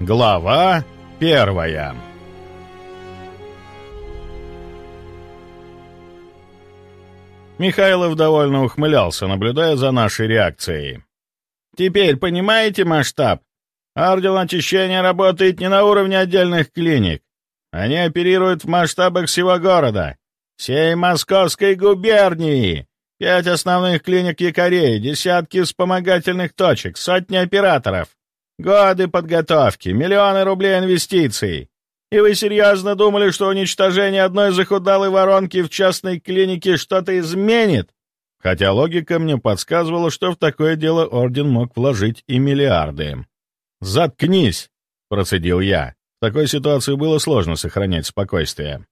Глава первая Михайлов довольно ухмылялся, наблюдая за нашей реакцией. «Теперь понимаете масштаб? Орден очищения работает не на уровне отдельных клиник. Они оперируют в масштабах всего города, всей Московской губернии. Пять основных клиник якорей, десятки вспомогательных точек, сотни операторов. Годы подготовки, миллионы рублей инвестиций. И вы серьезно думали, что уничтожение одной захудалой воронки в частной клинике что-то изменит? Хотя логика мне подсказывала, что в такое дело Орден мог вложить и миллиарды. «Заткнись!» — процедил я. В такой ситуации было сложно сохранять спокойствие.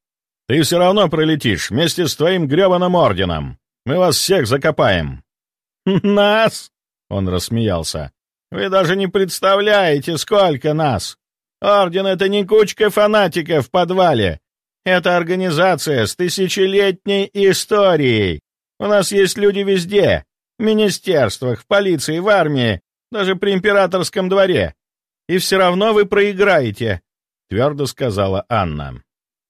«Ты все равно пролетишь вместе с твоим гребаным Орденом! Мы вас всех закопаем!» «Нас?» — он рассмеялся. Вы даже не представляете, сколько нас! Орден — это не кучка фанатиков в подвале. Это организация с тысячелетней историей. У нас есть люди везде. В министерствах, в полиции, в армии, даже при императорском дворе. И все равно вы проиграете, — твердо сказала Анна.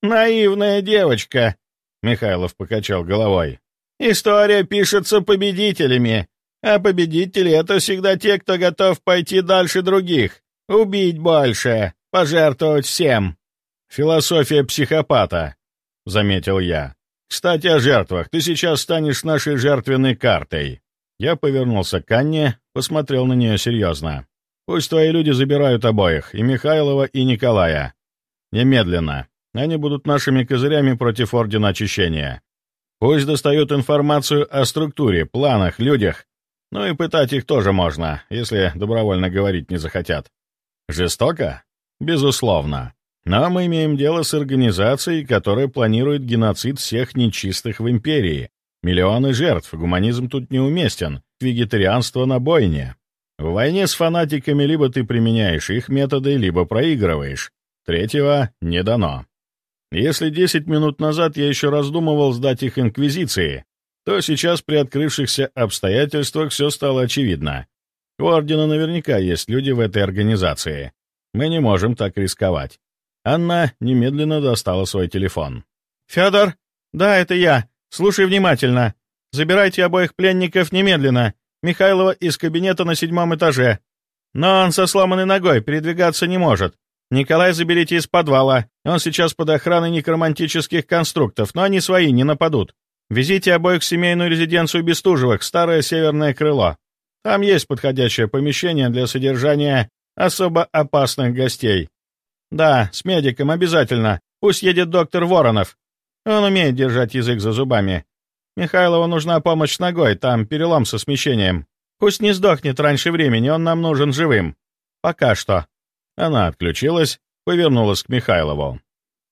«Наивная девочка», — Михайлов покачал головой. «История пишется победителями, а победители — это всегда те, кто готов пойти дальше других, убить больше, пожертвовать всем. Философия психопата, — заметил я. Кстати, о жертвах. Ты сейчас станешь нашей жертвенной картой. Я повернулся к Анне, посмотрел на нее серьезно. Пусть твои люди забирают обоих, и Михайлова, и Николая. Немедленно. Они будут нашими козырями против Ордена Очищения. Пусть достают информацию о структуре, планах, людях, ну и пытать их тоже можно, если добровольно говорить не захотят. Жестоко? Безусловно. Но мы имеем дело с организацией, которая планирует геноцид всех нечистых в империи. Миллионы жертв, гуманизм тут неуместен, вегетарианство на бойне. В войне с фанатиками либо ты применяешь их методы, либо проигрываешь. Третьего не дано. Если 10 минут назад я еще раздумывал сдать их Инквизиции, то сейчас при открывшихся обстоятельствах все стало очевидно. У Ордена наверняка есть люди в этой организации. Мы не можем так рисковать. Анна немедленно достала свой телефон. «Федор? Да, это я. Слушай внимательно. Забирайте обоих пленников немедленно. Михайлова из кабинета на седьмом этаже. Но он со сломанной ногой, передвигаться не может. Николай заберите из подвала. Он сейчас под охраной некромантических конструктов, но они свои, не нападут. Везите обоих в семейную резиденцию Бестужевых, старое северное крыло. Там есть подходящее помещение для содержания особо опасных гостей. Да, с медиком обязательно. Пусть едет доктор Воронов. Он умеет держать язык за зубами. Михайлову нужна помощь ногой, там перелом со смещением. Пусть не сдохнет раньше времени, он нам нужен живым. Пока что». Она отключилась, повернулась к Михайлову.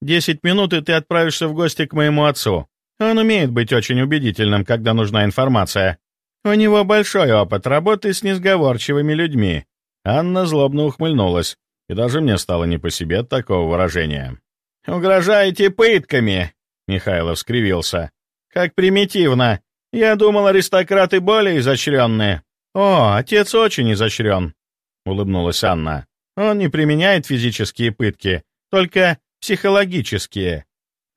«Десять минут, и ты отправишься в гости к моему отцу. Он умеет быть очень убедительным, когда нужна информация. У него большой опыт работы с несговорчивыми людьми». Анна злобно ухмыльнулась, и даже мне стало не по себе от такого выражения. «Угрожаете пытками!» — Михайлов скривился. «Как примитивно! Я думал, аристократы более изощренные». «О, отец очень изощрен», — улыбнулась Анна. «Он не применяет физические пытки, только психологические.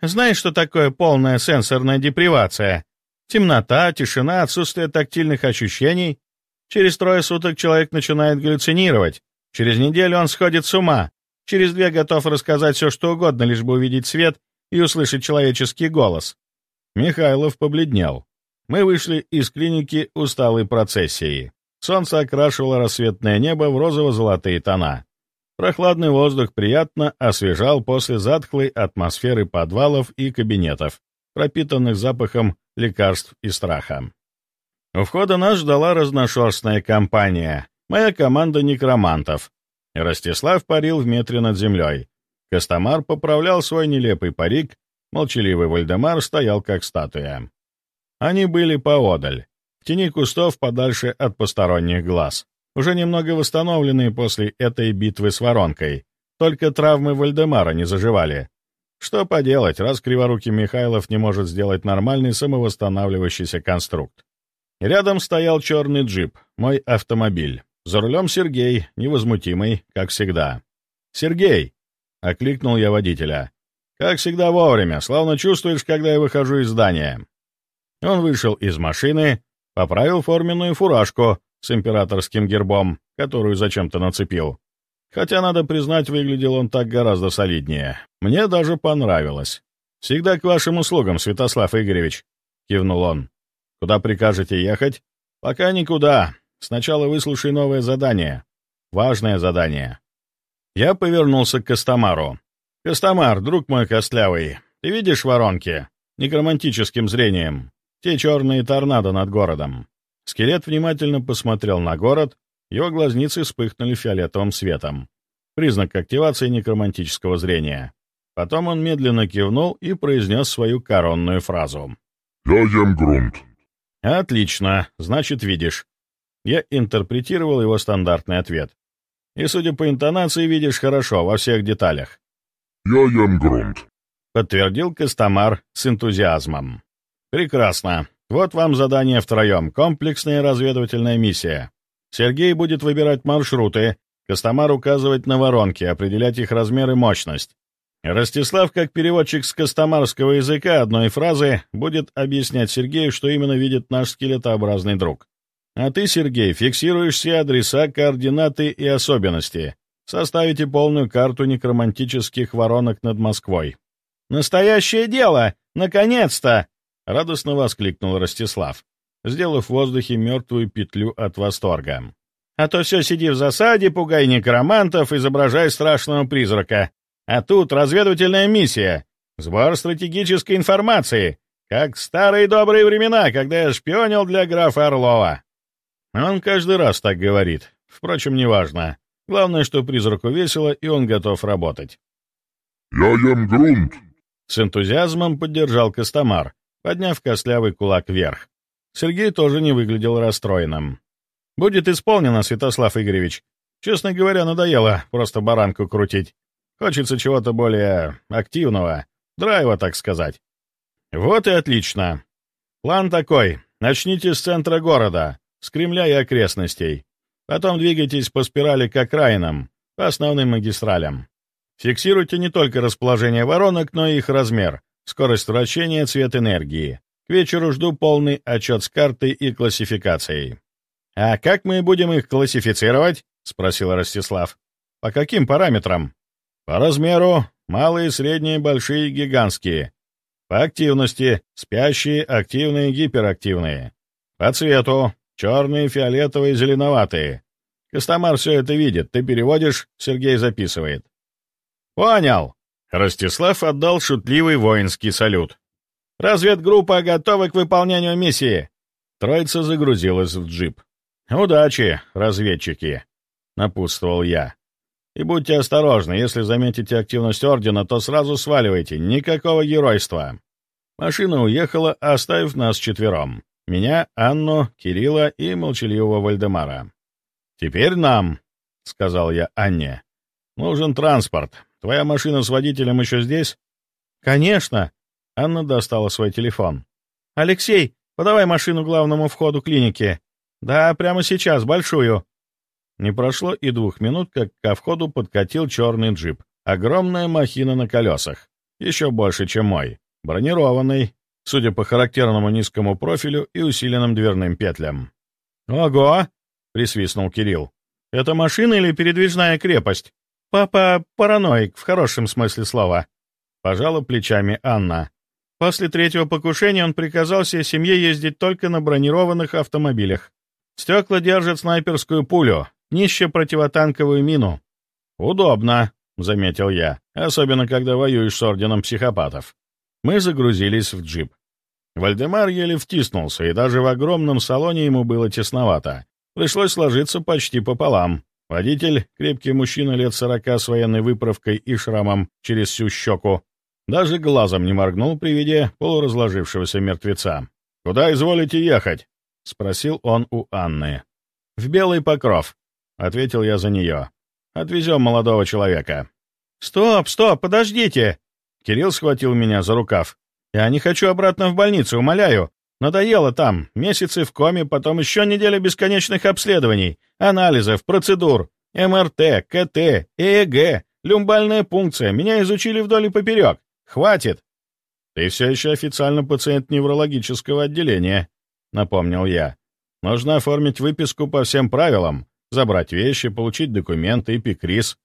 Знаешь, что такое полная сенсорная депривация? Темнота, тишина, отсутствие тактильных ощущений. Через трое суток человек начинает галлюцинировать. Через неделю он сходит с ума. Через две готов рассказать все, что угодно, лишь бы увидеть свет и услышать человеческий голос. Михайлов побледнел. Мы вышли из клиники усталой процессией. Солнце окрашивало рассветное небо в розово-золотые тона. Прохладный воздух приятно освежал после затхлой атмосферы подвалов и кабинетов, пропитанных запахом лекарств и страха. У входа нас ждала разношерстная компания, моя команда некромантов. Ростислав парил в метре над землей. Костомар поправлял свой нелепый парик, молчаливый Вальдемар стоял как статуя. Они были поодаль, в тени кустов подальше от посторонних глаз уже немного восстановленные после этой битвы с воронкой. Только травмы Вальдемара не заживали. Что поделать, раз криворукий Михайлов не может сделать нормальный самовосстанавливающийся конструкт. Рядом стоял черный джип, мой автомобиль. За рулем Сергей, невозмутимый, как всегда. «Сергей!» — окликнул я водителя. «Как всегда вовремя, словно чувствуешь, когда я выхожу из здания». Он вышел из машины, поправил форменную фуражку с императорским гербом, которую зачем-то нацепил. Хотя, надо признать, выглядел он так гораздо солиднее. Мне даже понравилось. «Всегда к вашим услугам, Святослав Игоревич», — кивнул он. «Куда прикажете ехать?» «Пока никуда. Сначала выслушай новое задание. Важное задание». Я повернулся к Костомару. «Костомар, друг мой костлявый, ты видишь воронки? Некромантическим зрением. Те черные торнадо над городом». Скелет внимательно посмотрел на город, его глазницы вспыхнули фиолетовым светом. Признак активации некромантического зрения. Потом он медленно кивнул и произнес свою коронную фразу. «Я ем грунт». «Отлично, значит, видишь». Я интерпретировал его стандартный ответ. И, судя по интонации, видишь хорошо, во всех деталях. «Я ем грунт», — подтвердил Костомар с энтузиазмом. «Прекрасно. Вот вам задание втроем. Комплексная разведывательная миссия. Сергей будет выбирать маршруты, Костомар указывать на воронки, определять их размер и мощность. Ростислав, как переводчик с костомарского языка одной фразы, будет объяснять Сергею, что именно видит наш скелетообразный друг. А ты, Сергей, фиксируешь все адреса, координаты и особенности. Составите полную карту некромантических воронок над Москвой. «Настоящее дело! Наконец-то!» — радостно воскликнул Ростислав, сделав в воздухе мертвую петлю от восторга. «А то все сиди в засаде, пугай некромантов, изображай страшного призрака. А тут разведывательная миссия, сбор стратегической информации, как в старые добрые времена, когда я шпионил для графа Орлова». Он каждый раз так говорит. Впрочем, неважно. Главное, что призраку весело, и он готов работать. «Я ем грунт!» С энтузиазмом поддержал Костомар, подняв костлявый кулак вверх. Сергей тоже не выглядел расстроенным. «Будет исполнено, Святослав Игоревич. Честно говоря, надоело просто баранку крутить. Хочется чего-то более активного, драйва, так сказать». «Вот и отлично. План такой. Начните с центра города, с Кремля и окрестностей. Потом двигайтесь по спирали к окраинам, по основным магистралям. Фиксируйте не только расположение воронок, но и их размер, скорость вращения, цвет энергии. К вечеру жду полный отчет с картой и классификацией. «А как мы будем их классифицировать?» — спросил Ростислав. «По каким параметрам?» «По размеру. Малые, средние, большие, гигантские. По активности. Спящие, активные, гиперактивные. По цвету. Черные, фиолетовые, зеленоватые. Костомар все это видит. Ты переводишь, Сергей записывает. «Понял!» Ростислав отдал шутливый воинский салют. «Разведгруппа готова к выполнению миссии!» Троица загрузилась в джип. «Удачи, разведчики!» — напутствовал я. «И будьте осторожны, если заметите активность Ордена, то сразу сваливайте, никакого геройства!» Машина уехала, оставив нас четвером. Меня, Анну, Кирилла и молчаливого Вальдемара. «Теперь нам», — сказал я Анне. «Нужен транспорт. Твоя машина с водителем еще здесь?» «Конечно!» — Анна достала свой телефон. «Алексей, подавай машину главному входу клиники. Да, прямо сейчас, большую». Не прошло и двух минут, как ко входу подкатил черный джип. Огромная махина на колесах. Еще больше, чем мой. Бронированный, судя по характерному низкому профилю и усиленным дверным петлям. «Ого!» — присвистнул Кирилл. «Это машина или передвижная крепость? Папа параноик, в хорошем смысле слова». Пожала плечами Анна. После третьего покушения он приказал всей семье ездить только на бронированных автомобилях. Стекла держат снайперскую пулю, днище противотанковую мину. «Удобно», — заметил я, особенно когда воюешь с орденом психопатов. Мы загрузились в джип. Вальдемар еле втиснулся, и даже в огромном салоне ему было тесновато. Пришлось сложиться почти пополам. Водитель, крепкий мужчина лет сорока с военной выправкой и шрамом через всю щеку, даже глазом не моргнул при виде полуразложившегося мертвеца. «Куда изволите ехать?» — спросил он у Анны. «В Белый Покров», — ответил я за нее. «Отвезем молодого человека». «Стоп, стоп, подождите!» Кирилл схватил меня за рукав. «Я не хочу обратно в больницу, умоляю. Надоело там. Месяцы в коме, потом еще неделя бесконечных обследований, анализов, процедур, МРТ, КТ, ЭЭГ, Люмбальная пункция. Меня изучили вдоль и поперек. Хватит!» «Ты все еще официально пациент неврологического отделения», — напомнил я. «Нужно оформить выписку по всем правилам, забрать вещи, получить документы и пикрис».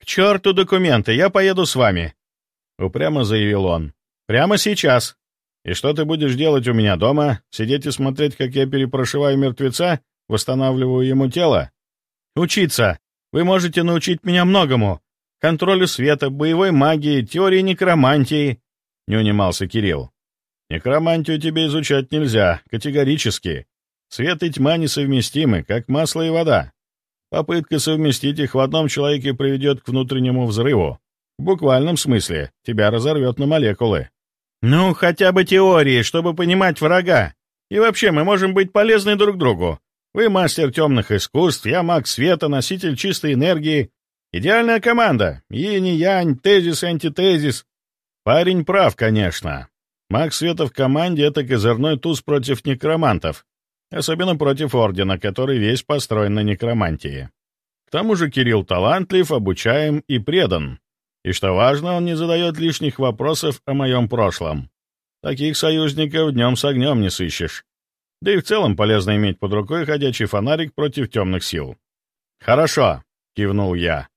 «К черту документы, я поеду с вами», — упрямо заявил он. «Прямо сейчас». «И что ты будешь делать у меня дома? Сидеть и смотреть, как я перепрошиваю мертвеца, восстанавливаю ему тело?» «Учиться. Вы можете научить меня многому. Контролю света, боевой магии, теории некромантии», — не унимался Кирилл. «Некромантию тебе изучать нельзя, категорически. Свет и тьма несовместимы, как масло и вода. Попытка совместить их в одном человеке приведет к внутреннему взрыву. В буквальном смысле, тебя разорвет на молекулы. «Ну, хотя бы теории, чтобы понимать врага. И вообще, мы можем быть полезны друг другу. Вы мастер темных искусств, я маг света, носитель чистой энергии. Идеальная команда. Инь-янь, тезис-антитезис. Парень прав, конечно. Маг света в команде — это козырной туз против некромантов. Особенно против Ордена, который весь построен на некромантии. К тому же Кирилл талантлив, обучаем и предан. И что важно, он не задает лишних вопросов о моем прошлом. Таких союзников днем с огнем не сыщешь. Да и в целом полезно иметь под рукой ходячий фонарик против темных сил. «Хорошо», — кивнул я.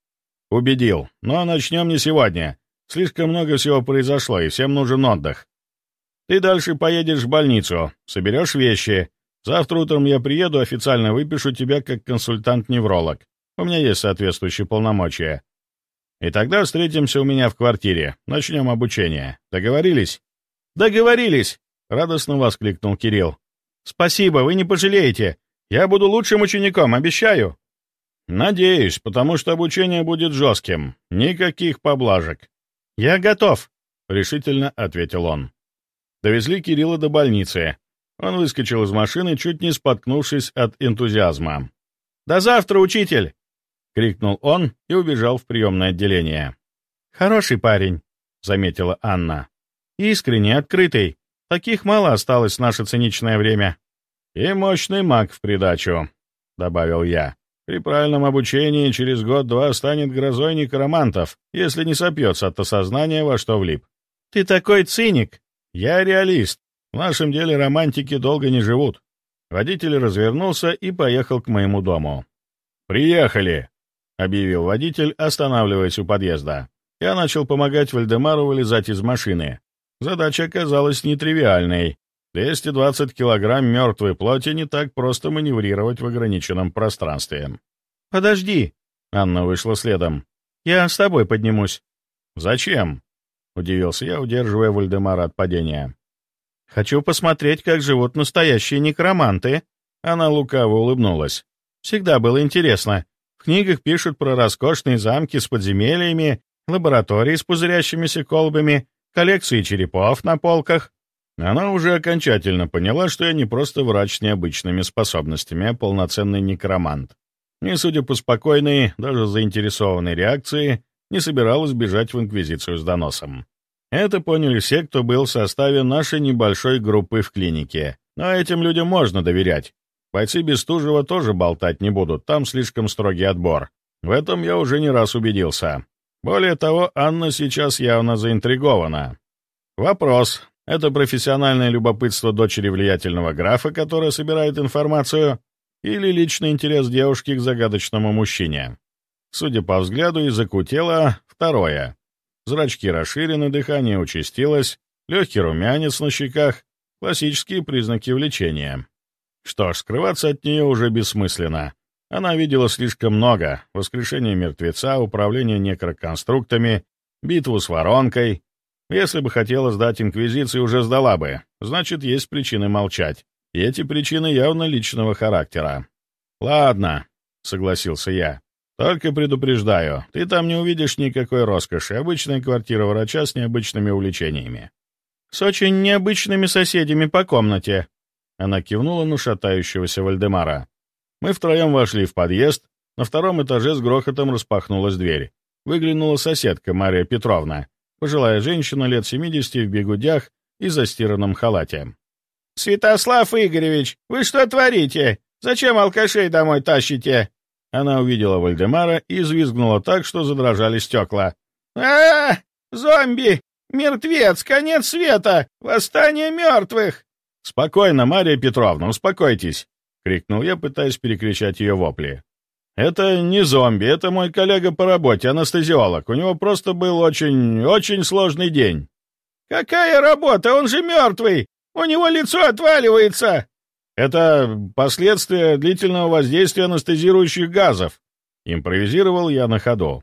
«Убедил. Но начнем не сегодня. Слишком много всего произошло, и всем нужен отдых. Ты дальше поедешь в больницу, соберешь вещи. Завтра утром я приеду, официально выпишу тебя как консультант-невролог. У меня есть соответствующие полномочия. И тогда встретимся у меня в квартире. Начнем обучение. Договорились?» «Договорились!» — радостно воскликнул Кирилл. «Спасибо, вы не пожалеете. Я буду лучшим учеником, обещаю». «Надеюсь, потому что обучение будет жестким. Никаких поблажек». «Я готов», — решительно ответил он. Довезли Кирилла до больницы. Он выскочил из машины, чуть не споткнувшись от энтузиазма. «До завтра, учитель!» — крикнул он и убежал в приемное отделение. «Хороший парень», — заметила Анна. «Искренне, открытый. Таких мало осталось в наше циничное время». «И мощный маг в придачу», — добавил я. «При правильном обучении через год-два станет грозой некромантов, если не сопьется от осознания, во что влип». «Ты такой циник!» «Я реалист. В нашем деле романтики долго не живут». Водитель развернулся и поехал к моему дому. «Приехали!» — объявил водитель, останавливаясь у подъезда. Я начал помогать Вальдемару вылезать из машины. Задача оказалась нетривиальной. 220 килограмм мертвой плоти не так просто маневрировать в ограниченном пространстве. «Подожди!» — Анна вышла следом. «Я с тобой поднимусь». «Зачем?» — удивился я, удерживая Вальдемара от падения. «Хочу посмотреть, как живут настоящие некроманты». Она лукаво улыбнулась. «Всегда было интересно книгах пишут про роскошные замки с подземельями, лаборатории с пузырящимися колбами, коллекции черепов на полках. Она уже окончательно поняла, что я не просто врач с необычными способностями, а полноценный некромант. И, судя по спокойной, даже заинтересованной реакции, не собиралась бежать в Инквизицию с доносом. Это поняли все, кто был в составе нашей небольшой группы в клинике. Но этим людям можно доверять. Бойцы Бестужева тоже болтать не будут, там слишком строгий отбор. В этом я уже не раз убедился. Более того, Анна сейчас явно заинтригована. Вопрос. Это профессиональное любопытство дочери влиятельного графа, которая собирает информацию, или личный интерес девушки к загадочному мужчине? Судя по взгляду, языку тела — второе. Зрачки расширены, дыхание участилось, легкий румянец на щеках — классические признаки влечения. Что ж, скрываться от нее уже бессмысленно. Она видела слишком много — воскрешение мертвеца, управление некроконструктами, битву с воронкой. Если бы хотела сдать Инквизиции, уже сдала бы. Значит, есть причины молчать. И эти причины явно личного характера. «Ладно», — согласился я. «Только предупреждаю, ты там не увидишь никакой роскоши, обычная квартира врача с необычными увлечениями». «С очень необычными соседями по комнате», она кивнула на шатающегося Вальдемара. Мы втроем вошли в подъезд. На втором этаже с грохотом распахнулась дверь. Выглянула соседка Мария Петровна, пожилая женщина лет 70 в бегудях и застиранном халате. «Святослав Игоревич, вы что творите? Зачем алкашей домой тащите?» Она увидела Вальдемара и взвизгнула так, что задрожали стекла. а, -а, -а Зомби! Мертвец! Конец света! Восстание мертвых!» «Спокойно, Мария Петровна, успокойтесь!» — крикнул я, пытаясь перекричать ее вопли. «Это не зомби, это мой коллега по работе, анестезиолог. У него просто был очень, очень сложный день». «Какая работа? Он же мертвый! У него лицо отваливается!» «Это последствия длительного воздействия анестезирующих газов», — импровизировал я на ходу.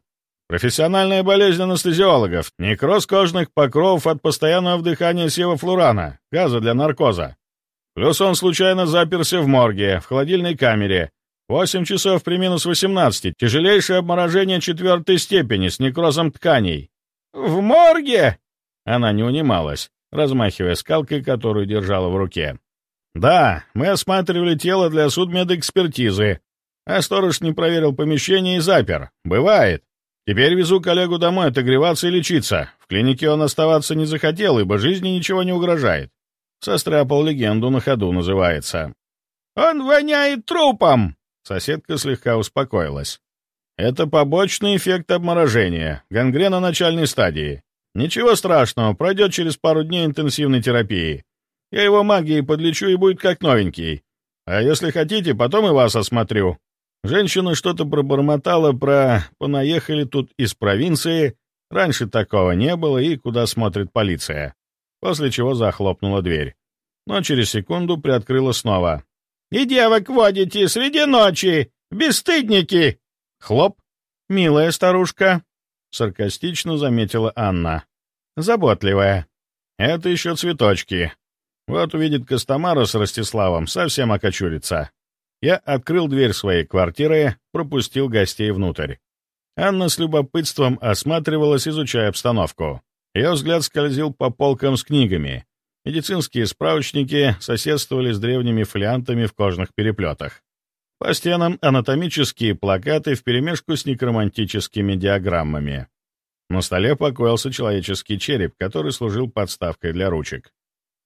«Профессиональная болезнь анестезиологов, некроз кожных покровов от постоянного вдыхания севофлурана, газа для наркоза. Плюс он случайно заперся в морге, в холодильной камере. Восемь часов при минус восемнадцати. Тяжелейшее обморожение четвертой степени с некрозом тканей. «В морге?» Она не унималась, размахивая скалкой, которую держала в руке. «Да, мы осматривали тело для судмедэкспертизы, а сторож не проверил помещение и запер. Бывает. Теперь везу коллегу домой отогреваться и лечиться. В клинике он оставаться не захотел, ибо жизни ничего не угрожает. Состряпал легенду на ходу, называется. «Он воняет трупом!» Соседка слегка успокоилась. «Это побочный эффект обморожения, гангрена начальной стадии. Ничего страшного, пройдет через пару дней интенсивной терапии. Я его магией подлечу и будет как новенький. А если хотите, потом и вас осмотрю». Женщина что-то пробормотала про «понаехали тут из провинции», раньше такого не было и «куда смотрит полиция», после чего захлопнула дверь. Но через секунду приоткрыла снова. «И девок водите среди ночи! Бесстыдники!» Хлоп. «Милая старушка», — саркастично заметила Анна. «Заботливая. Это еще цветочки. Вот увидит Костомара с Ростиславом, совсем окочурится». Я открыл дверь своей квартиры, пропустил гостей внутрь. Анна с любопытством осматривалась, изучая обстановку. Ее взгляд скользил по полкам с книгами. Медицинские справочники соседствовали с древними фолиантами в кожных переплетах. По стенам анатомические плакаты вперемешку с некромантическими диаграммами. На столе покоился человеческий череп, который служил подставкой для ручек.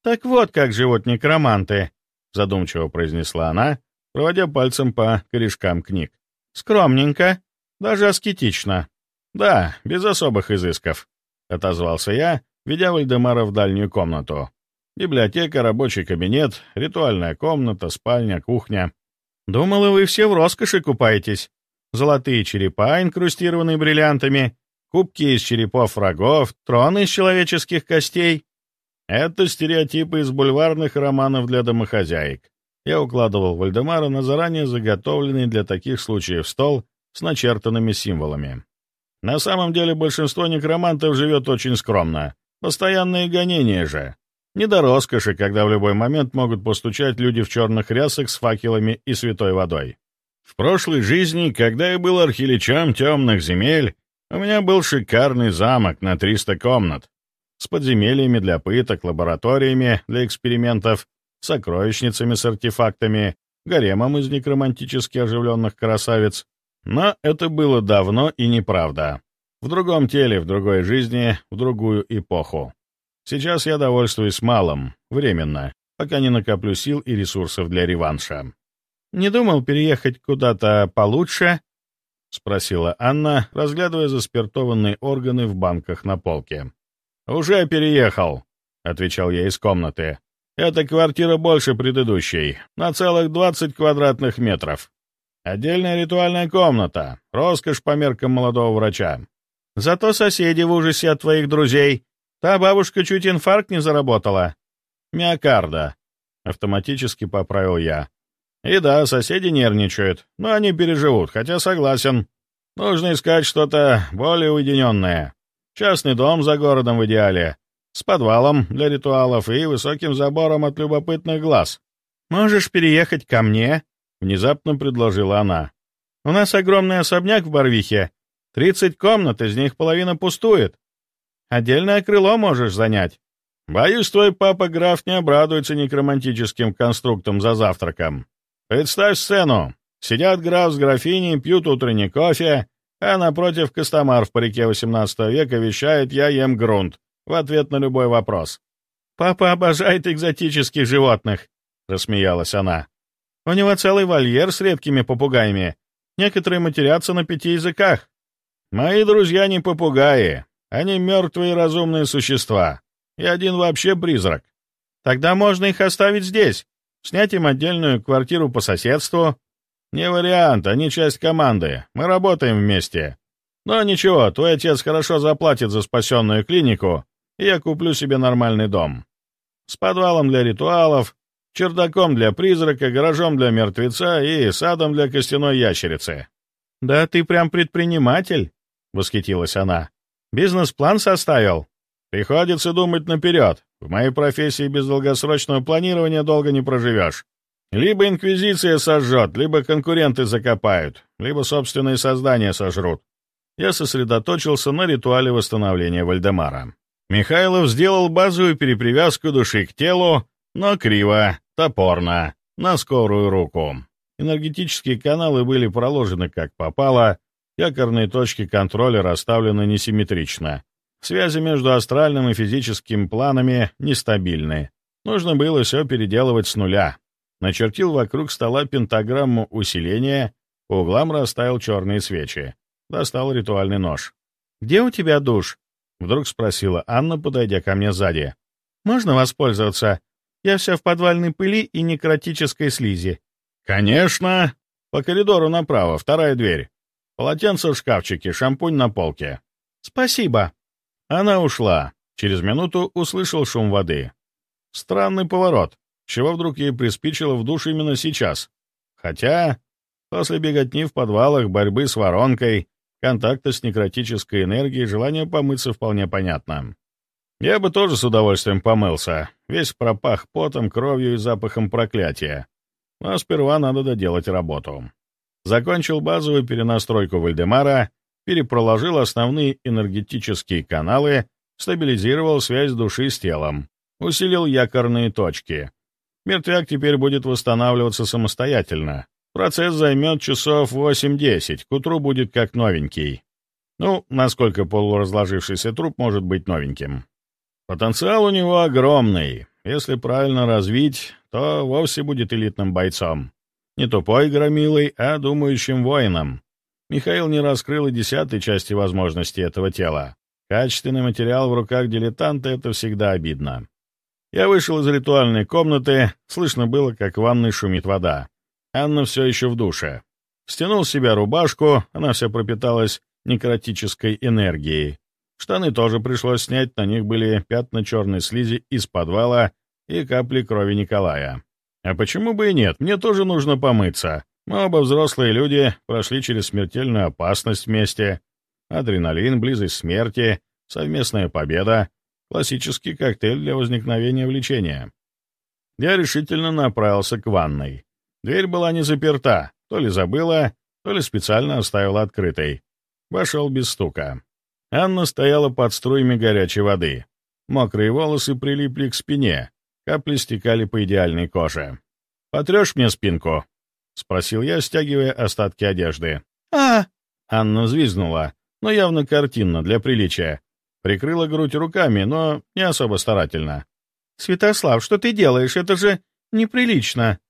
«Так вот как живут некроманты», — задумчиво произнесла она, проводя пальцем по корешкам книг. «Скромненько, даже аскетично. Да, без особых изысков», — отозвался я, ведя Вальдемара в дальнюю комнату. Библиотека, рабочий кабинет, ритуальная комната, спальня, кухня. «Думала, вы все в роскоши купаетесь. Золотые черепа, инкрустированные бриллиантами, кубки из черепов врагов, троны из человеческих костей. Это стереотипы из бульварных романов для домохозяек. Я укладывал Вальдемара на заранее заготовленный для таких случаев стол с начертанными символами. На самом деле большинство некромантов живет очень скромно. Постоянные гонения же. Не до роскоши, когда в любой момент могут постучать люди в черных рясах с факелами и святой водой. В прошлой жизни, когда я был архиличом темных земель, у меня был шикарный замок на 300 комнат с подземельями для пыток, лабораториями для экспериментов сокровищницами с артефактами, гаремом из некромантически оживленных красавиц. Но это было давно и неправда. В другом теле, в другой жизни, в другую эпоху. Сейчас я довольствуюсь малым, временно, пока не накоплю сил и ресурсов для реванша. «Не думал переехать куда-то получше?» — спросила Анна, разглядывая заспиртованные органы в банках на полке. «Уже переехал», — отвечал я из комнаты. Эта квартира больше предыдущей, на целых 20 квадратных метров. Отдельная ритуальная комната, роскошь по меркам молодого врача. Зато соседи в ужасе от твоих друзей. Та бабушка чуть инфаркт не заработала. Миокарда. Автоматически поправил я. И да, соседи нервничают, но они переживут, хотя согласен. Нужно искать что-то более уединенное. Частный дом за городом в идеале с подвалом для ритуалов и высоким забором от любопытных глаз. «Можешь переехать ко мне?» — внезапно предложила она. «У нас огромный особняк в Барвихе. Тридцать комнат, из них половина пустует. Отдельное крыло можешь занять. Боюсь, твой папа-граф не обрадуется некромантическим конструктом за завтраком. Представь сцену. Сидят граф с графиней, пьют утренний кофе, а напротив Костомар в парике XVIII века вещает «Я ем грунт» в ответ на любой вопрос. «Папа обожает экзотических животных», — рассмеялась она. «У него целый вольер с редкими попугаями. Некоторые матерятся на пяти языках. Мои друзья не попугаи. Они мертвые разумные существа. И один вообще призрак. Тогда можно их оставить здесь. Снять им отдельную квартиру по соседству. Не вариант, они часть команды. Мы работаем вместе. Но ничего, твой отец хорошо заплатит за спасенную клинику, и я куплю себе нормальный дом. С подвалом для ритуалов, чердаком для призрака, гаражом для мертвеца и садом для костяной ящерицы. «Да ты прям предприниматель!» — восхитилась она. «Бизнес-план составил?» «Приходится думать наперед. В моей профессии без долгосрочного планирования долго не проживешь. Либо Инквизиция сожжет, либо конкуренты закопают, либо собственные создания сожрут. Я сосредоточился на ритуале восстановления Вальдемара. Михайлов сделал базовую перепривязку души к телу, но криво, топорно, на скорую руку. Энергетические каналы были проложены как попало, якорные точки контроля расставлены несимметрично. Связи между астральным и физическим планами нестабильны. Нужно было все переделывать с нуля. Начертил вокруг стола пентаграмму усиления, по углам расставил черные свечи. Достал ритуальный нож. «Где у тебя душ?» — вдруг спросила Анна, подойдя ко мне сзади. «Можно воспользоваться? Я вся в подвальной пыли и некротической слизи». «Конечно! По коридору направо, вторая дверь. Полотенце в шкафчике, шампунь на полке». «Спасибо». Она ушла. Через минуту услышал шум воды. Странный поворот. Чего вдруг ей приспичило в душ именно сейчас? Хотя, после беготни в подвалах, борьбы с воронкой, контакта с некротической энергией, желание помыться вполне понятно. Я бы тоже с удовольствием помылся, весь пропах потом, кровью и запахом проклятия. Но сперва надо доделать работу. Закончил базовую перенастройку Вальдемара, перепроложил основные энергетические каналы, стабилизировал связь души с телом, усилил якорные точки. Мертвяк теперь будет восстанавливаться самостоятельно. Процесс займет часов 8-10, к утру будет как новенький. Ну, насколько полуразложившийся труп может быть новеньким. Потенциал у него огромный. Если правильно развить, то вовсе будет элитным бойцом. Не тупой громилой, а думающим воином. Михаил не раскрыл и десятой части возможностей этого тела. Качественный материал в руках дилетанта — это всегда обидно. Я вышел из ритуальной комнаты, слышно было, как в ванной шумит вода. Анна все еще в душе. Стянул с себя рубашку, она вся пропиталась некротической энергией. Штаны тоже пришлось снять, на них были пятна черной слизи из подвала и капли крови Николая. А почему бы и нет, мне тоже нужно помыться. Мы оба взрослые люди, прошли через смертельную опасность вместе. Адреналин, близость смерти, совместная победа. Классический коктейль для возникновения влечения. Я решительно направился к ванной. Дверь была не заперта, то ли забыла, то ли специально оставила открытой. Вошел без стука. Анна стояла под струями горячей воды. Мокрые волосы прилипли к спине, капли стекали по идеальной коже. «Потрешь мне спинку?» — спросил я, стягивая остатки одежды. а Анна взвизгнула, но явно картинно, для приличия. Прикрыла грудь руками, но не особо старательно. «Святослав, что ты делаешь? Это же неприлично!»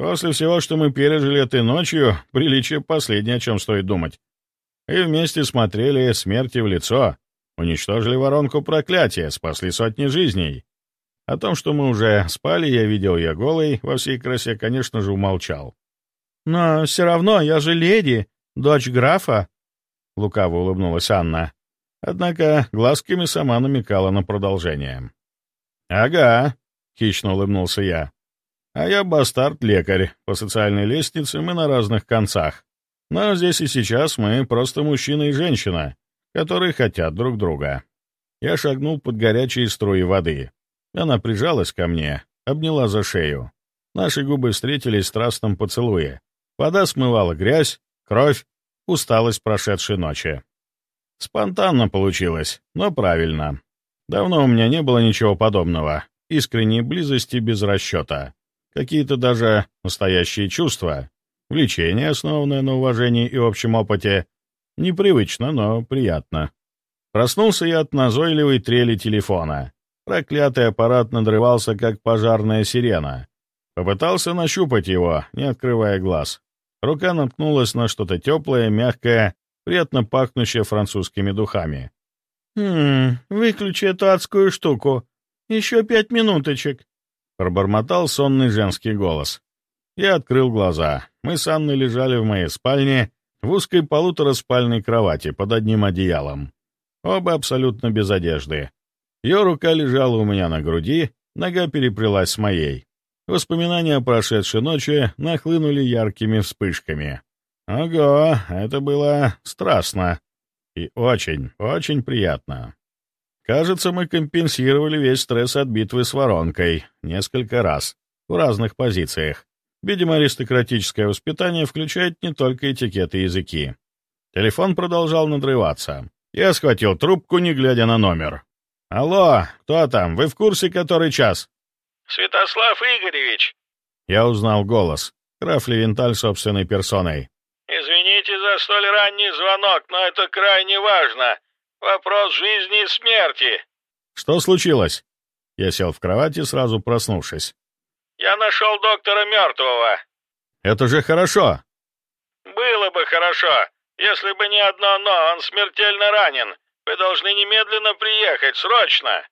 «После всего, что мы пережили этой ночью, приличие последнее, о чем стоит думать. И вместе смотрели смерти в лицо, уничтожили воронку проклятия, спасли сотни жизней. О том, что мы уже спали, я видел ее голой, во всей красе, конечно же, умолчал. «Но все равно я же леди, дочь графа», — лукаво улыбнулась Анна. Однако глазками сама намекала на продолжение. «Ага», — хищно улыбнулся я. «А я бастард-лекарь. По социальной лестнице мы на разных концах. Но здесь и сейчас мы просто мужчина и женщина, которые хотят друг друга». Я шагнул под горячие струи воды. Она прижалась ко мне, обняла за шею. Наши губы встретились в страстном поцелуе. Вода смывала грязь, кровь, усталость прошедшей ночи. Спонтанно получилось, но правильно. Давно у меня не было ничего подобного. Искренней близости без расчета. Какие-то даже настоящие чувства. Влечение, основанное на уважении и общем опыте. Непривычно, но приятно. Проснулся я от назойливой трели телефона. Проклятый аппарат надрывался, как пожарная сирена. Попытался нащупать его, не открывая глаз. Рука наткнулась на что-то теплое, мягкое, приятно пахнущее французскими духами. «Хм, выключи эту адскую штуку. Еще пять минуточек», — пробормотал сонный женский голос. Я открыл глаза. Мы с Анной лежали в моей спальне, в узкой полутораспальной кровати под одним одеялом. Оба абсолютно без одежды. Ее рука лежала у меня на груди, нога переплелась с моей. Воспоминания о прошедшей ночи нахлынули яркими вспышками. Ого, это было страстно. И очень, очень приятно. Кажется, мы компенсировали весь стресс от битвы с воронкой несколько раз, в разных позициях. Видимо, аристократическое воспитание включает не только этикет и языки. Телефон продолжал надрываться. Я схватил трубку, не глядя на номер. «Алло, кто там? Вы в курсе, который час?» «Святослав Игоревич!» Я узнал голос. Граф Левенталь собственной персоной. «Извините за столь ранний звонок, но это крайне важно. Вопрос жизни и смерти». «Что случилось?» Я сел в кровати, сразу проснувшись. «Я нашел доктора мертвого». «Это же хорошо!» «Было бы хорошо, если бы не одно «но», он смертельно ранен. Вы должны немедленно приехать, срочно!»